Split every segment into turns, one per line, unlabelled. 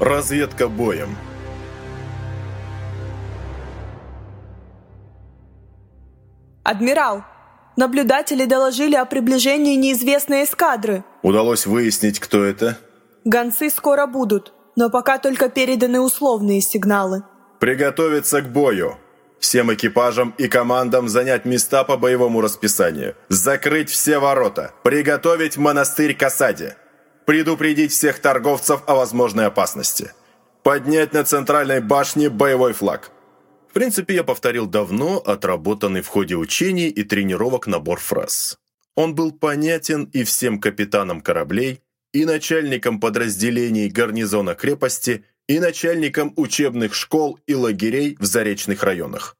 Разведка боем.
«Адмирал, наблюдатели доложили о приближении неизвестной эскадры».
Удалось выяснить, кто это?
Гонцы скоро будут, но пока только переданы условные сигналы.
Приготовиться к бою. Всем экипажам и командам занять места по боевому расписанию. Закрыть все ворота. Приготовить монастырь к осаде. Предупредить всех торговцев о возможной опасности. Поднять на центральной башне боевой флаг. В принципе, я повторил давно отработанный в ходе учений и тренировок набор фраз. Он был понятен и всем капитанам кораблей, и начальникам подразделений гарнизона крепости, и начальникам учебных школ и лагерей в заречных районах.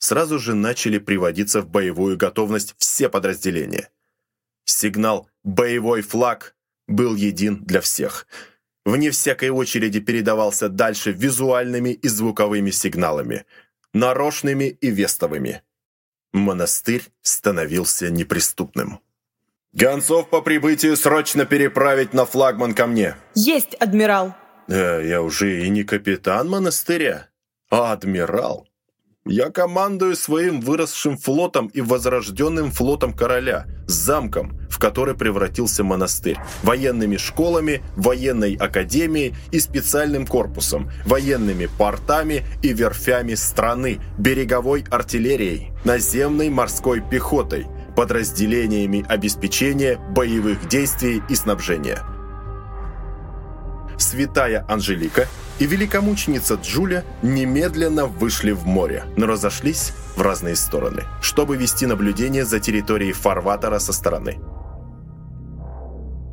Сразу же начали приводиться в боевую готовность все подразделения. Сигнал «Боевой флаг» был един для всех. Вне всякой очереди передавался дальше визуальными и звуковыми сигналами, нарочными и вестовыми. Монастырь становился неприступным. «Гонцов по прибытию срочно переправить на флагман ко мне!»
«Есть, адмирал!»
Э, я уже и не капитан монастыря, а адмирал. Я командую своим выросшим флотом и возрожденным флотом короля, замком, в который превратился монастырь, военными школами, военной академией и специальным корпусом, военными портами и верфями страны, береговой артиллерией, наземной морской пехотой, подразделениями обеспечения боевых действий и снабжения – святая Анжелика и великомученица Джуля немедленно вышли в море, но разошлись в разные стороны, чтобы вести наблюдение за территорией фарватера со стороны.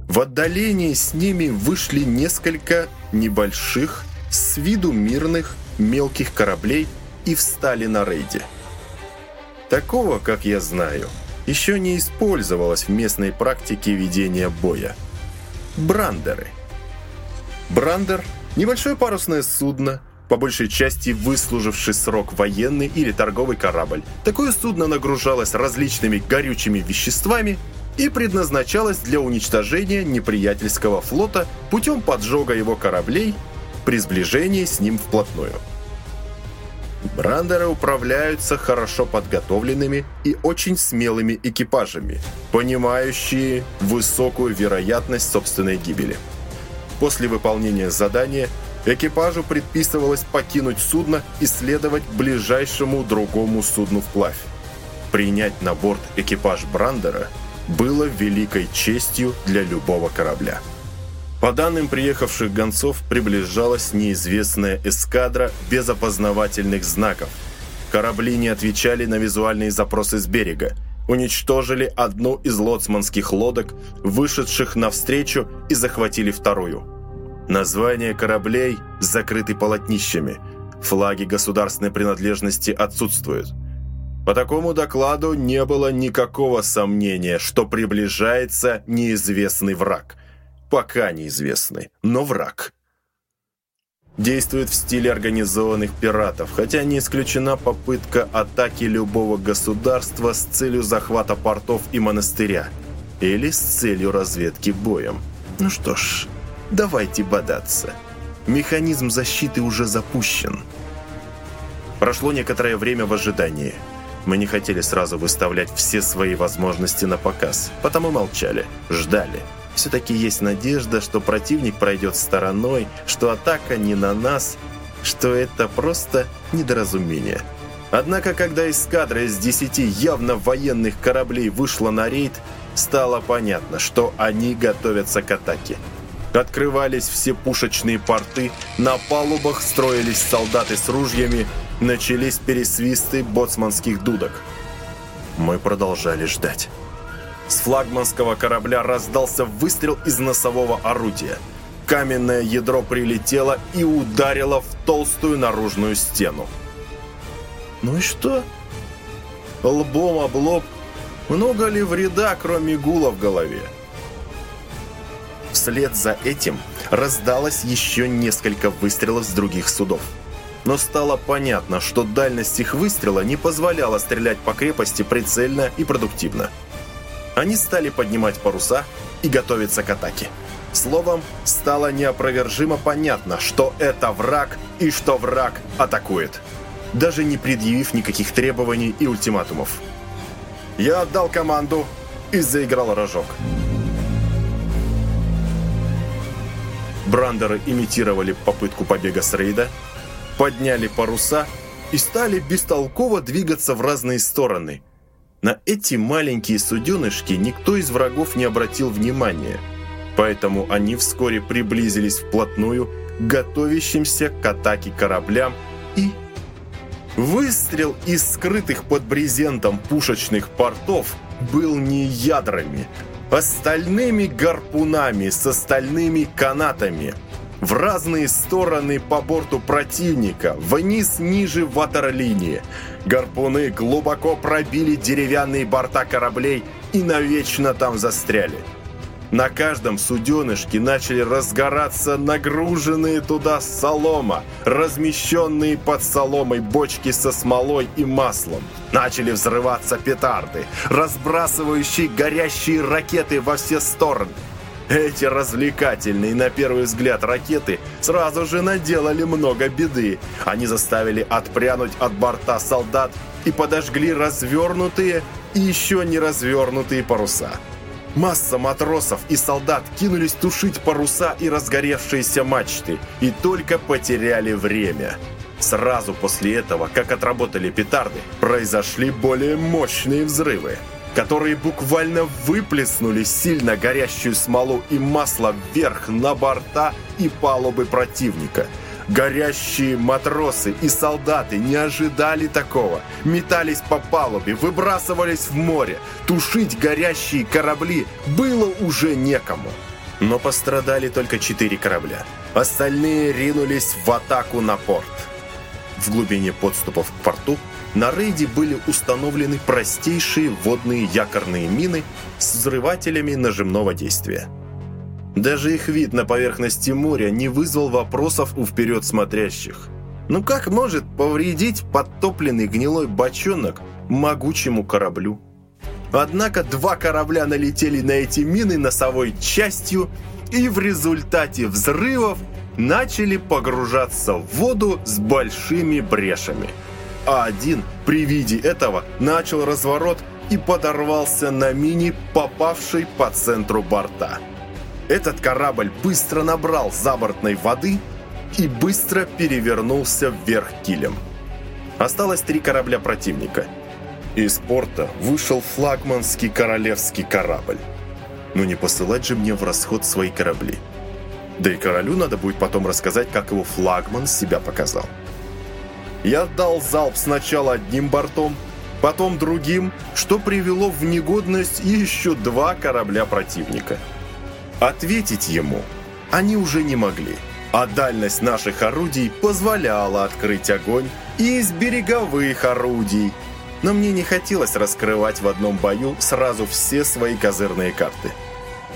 В отдалении с ними вышли несколько небольших, с виду мирных, мелких кораблей и встали на рейде. Такого, как я знаю, еще не использовалось в местной практике ведения боя. Брандеры – Брандер – небольшое парусное судно, по большей части выслуживший срок военный или торговый корабль. Такое судно нагружалось различными горючими веществами и предназначалось для уничтожения неприятельского флота путем поджога его кораблей при сближении с ним вплотную. Брандеры управляются хорошо подготовленными и очень смелыми экипажами, понимающие высокую вероятность собственной гибели. После выполнения задания экипажу предписывалось покинуть судно и следовать ближайшему другому судну вплавь. Принять на борт экипаж Брандера было великой честью для любого корабля. По данным приехавших гонцов, приближалась неизвестная эскадра без опознавательных знаков. Корабли не отвечали на визуальные запросы с берега, уничтожили одну из лоцманских лодок, вышедших навстречу и захватили вторую. Названия кораблей закрыты полотнищами. Флаги государственной принадлежности отсутствуют. По такому докладу не было никакого сомнения, что приближается неизвестный враг. Пока неизвестный, но враг. Действует в стиле организованных пиратов, хотя не исключена попытка атаки любого государства с целью захвата портов и монастыря. Или с целью разведки боем. Ну что ж, Давайте бодаться. Механизм защиты уже запущен. Прошло некоторое время в ожидании. Мы не хотели сразу выставлять все свои возможности на показ, потому молчали, ждали. Все-таки есть надежда, что противник пройдет стороной, что атака не на нас, что это просто недоразумение. Однако, когда эскадра из десяти явно военных кораблей вышла на рейд, стало понятно, что они готовятся к атаке. Открывались все пушечные порты, на палубах строились солдаты с ружьями, начались пересвисты боцманских дудок. Мы продолжали ждать. С флагманского корабля раздался выстрел из носового орудия. Каменное ядро прилетело и ударило в толстую наружную стену. Ну и что? Лбом об лоб. Много ли вреда, кроме гула в голове? Вслед за этим раздалось еще несколько выстрелов с других судов. Но стало понятно, что дальность их выстрела не позволяла стрелять по крепости прицельно и продуктивно. Они стали поднимать паруса и готовиться к атаке. Словом, стало неопровержимо понятно, что это враг и что враг атакует, даже не предъявив никаких требований и ультиматумов. Я отдал команду и заиграл рожок. Брандеры имитировали попытку побега с рейда, подняли паруса и стали бестолково двигаться в разные стороны. На эти маленькие суденышки никто из врагов не обратил внимания, поэтому они вскоре приблизились вплотную к готовящимся к атаке кораблям и... Выстрел из скрытых под брезентом пушечных портов был не ядрами, а стальными гарпунами с остальными канатами – в разные стороны по борту противника, вниз ниже ватерлинии. Гарпуны глубоко пробили деревянные борта кораблей и навечно там застряли. На каждом суденышке начали разгораться нагруженные туда солома, размещенные под соломой бочки со смолой и маслом. Начали взрываться петарды, разбрасывающие горящие ракеты во все стороны. Эти развлекательные, на первый взгляд, ракеты сразу же наделали много беды. Они заставили отпрянуть от борта солдат и подожгли развернутые и еще не развернутые паруса. Масса матросов и солдат кинулись тушить паруса и разгоревшиеся мачты, и только потеряли время. Сразу после этого, как отработали петарды, произошли более мощные взрывы которые буквально выплеснули сильно горящую смолу и масло вверх на борта и палубы противника. Горящие матросы и солдаты не ожидали такого. Метались по палубе, выбрасывались в море. Тушить горящие корабли было уже некому. Но пострадали только четыре корабля. Остальные ринулись в атаку на порт. В глубине подступов к порту на рейде были установлены простейшие водные якорные мины с взрывателями нажимного действия. Даже их вид на поверхности моря не вызвал вопросов у вперед смотрящих. Ну как может повредить подтопленный гнилой бочонок могучему кораблю? Однако два корабля налетели на эти мины носовой частью и в результате взрывов начали погружаться в воду с большими брешами – а один при виде этого начал разворот и подорвался на мини, попавшей по центру борта. Этот корабль быстро набрал забортной воды и быстро перевернулся вверх килем. Осталось три корабля противника. Из порта вышел флагманский королевский корабль. Но не посылать же мне в расход свои корабли. Да и королю надо будет потом рассказать, как его флагман себя показал. Я дал залп сначала одним бортом, потом другим, что привело в негодность еще два корабля противника. Ответить ему они уже не могли, а дальность наших орудий позволяла открыть огонь и из береговых орудий. Но мне не хотелось раскрывать в одном бою сразу все свои козырные карты.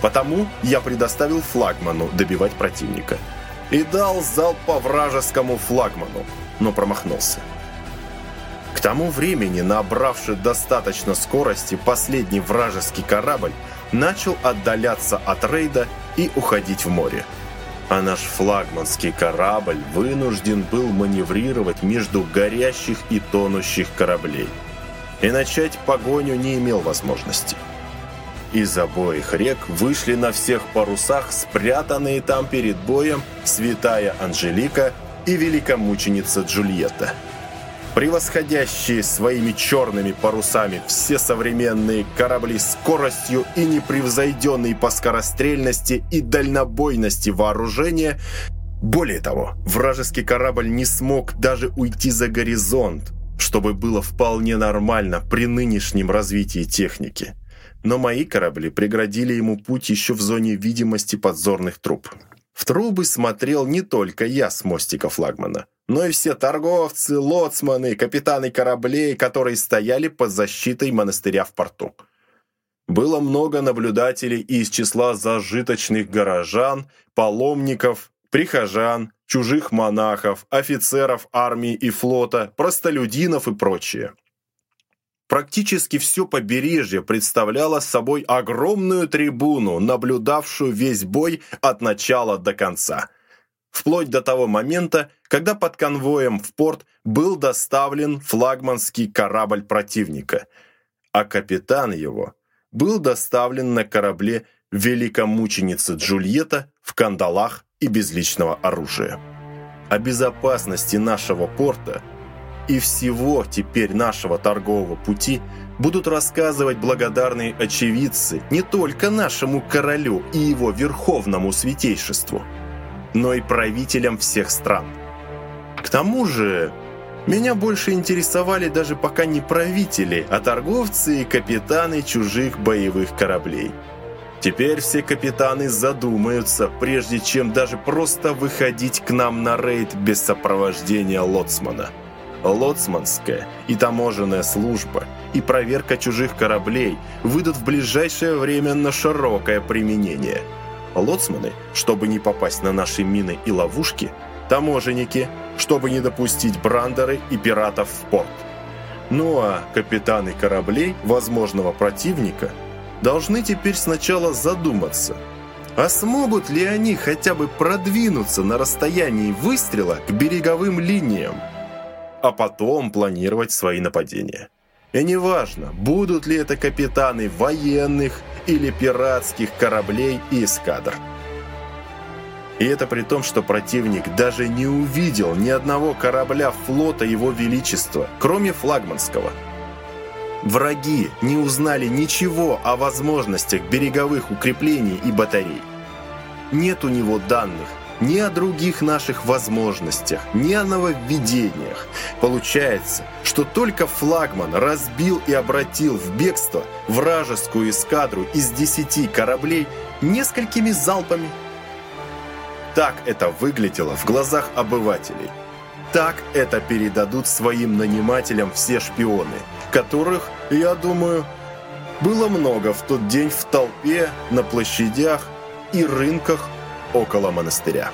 Потому я предоставил флагману добивать противника. И дал залп по вражескому флагману но промахнулся. К тому времени, набравший достаточно скорости, последний вражеский корабль начал отдаляться от рейда и уходить в море. А наш флагманский корабль вынужден был маневрировать между горящих и тонущих кораблей. И начать погоню не имел возможности. Из обоих рек вышли на всех парусах спрятанные там перед боем святая Анжелика и великомученица Джульетта. Превосходящие своими черными парусами все современные корабли скоростью и непревзойденной по скорострельности и дальнобойности вооружения, более того, вражеский корабль не смог даже уйти за горизонт, чтобы было вполне нормально при нынешнем развитии техники. Но мои корабли преградили ему путь еще в зоне видимости подзорных труб. В трубы смотрел не только я с мостика флагмана, но и все торговцы, лоцманы, капитаны кораблей, которые стояли под защитой монастыря в порту. Было много наблюдателей из числа зажиточных горожан, паломников, прихожан, чужих монахов, офицеров армии и флота, простолюдинов и прочее. Практически все побережье представляло собой огромную трибуну, наблюдавшую весь бой от начала до конца. Вплоть до того момента, когда под конвоем в порт был доставлен флагманский корабль противника, а капитан его был доставлен на корабле великомученицы Джульетта в кандалах и без личного оружия. О безопасности нашего порта – и всего теперь нашего торгового пути будут рассказывать благодарные очевидцы не только нашему королю и его верховному святейшеству, но и правителям всех стран. К тому же, меня больше интересовали даже пока не правители, а торговцы и капитаны чужих боевых кораблей. Теперь все капитаны задумаются, прежде чем даже просто выходить к нам на рейд без сопровождения лоцмана лоцманская и таможенная служба и проверка чужих кораблей выйдут в ближайшее время на широкое применение. Лоцманы, чтобы не попасть на наши мины и ловушки, таможенники, чтобы не допустить брандеры и пиратов в порт. Ну а капитаны кораблей возможного противника должны теперь сначала задуматься, а смогут ли они хотя бы продвинуться на расстоянии выстрела к береговым линиям? а потом планировать свои нападения. И неважно, будут ли это капитаны военных или пиратских кораблей и эскадр. И это при том, что противник даже не увидел ни одного корабля флота Его Величества, кроме флагманского. Враги не узнали ничего о возможностях береговых укреплений и батарей. Нет у него данных, ни о других наших возможностях, ни о нововведениях. Получается, что только флагман разбил и обратил в бегство вражескую эскадру из десяти кораблей несколькими залпами. Так это выглядело в глазах обывателей. Так это передадут своим нанимателям все шпионы, которых, я думаю, было много в тот день в толпе, на площадях и рынках около монастыря.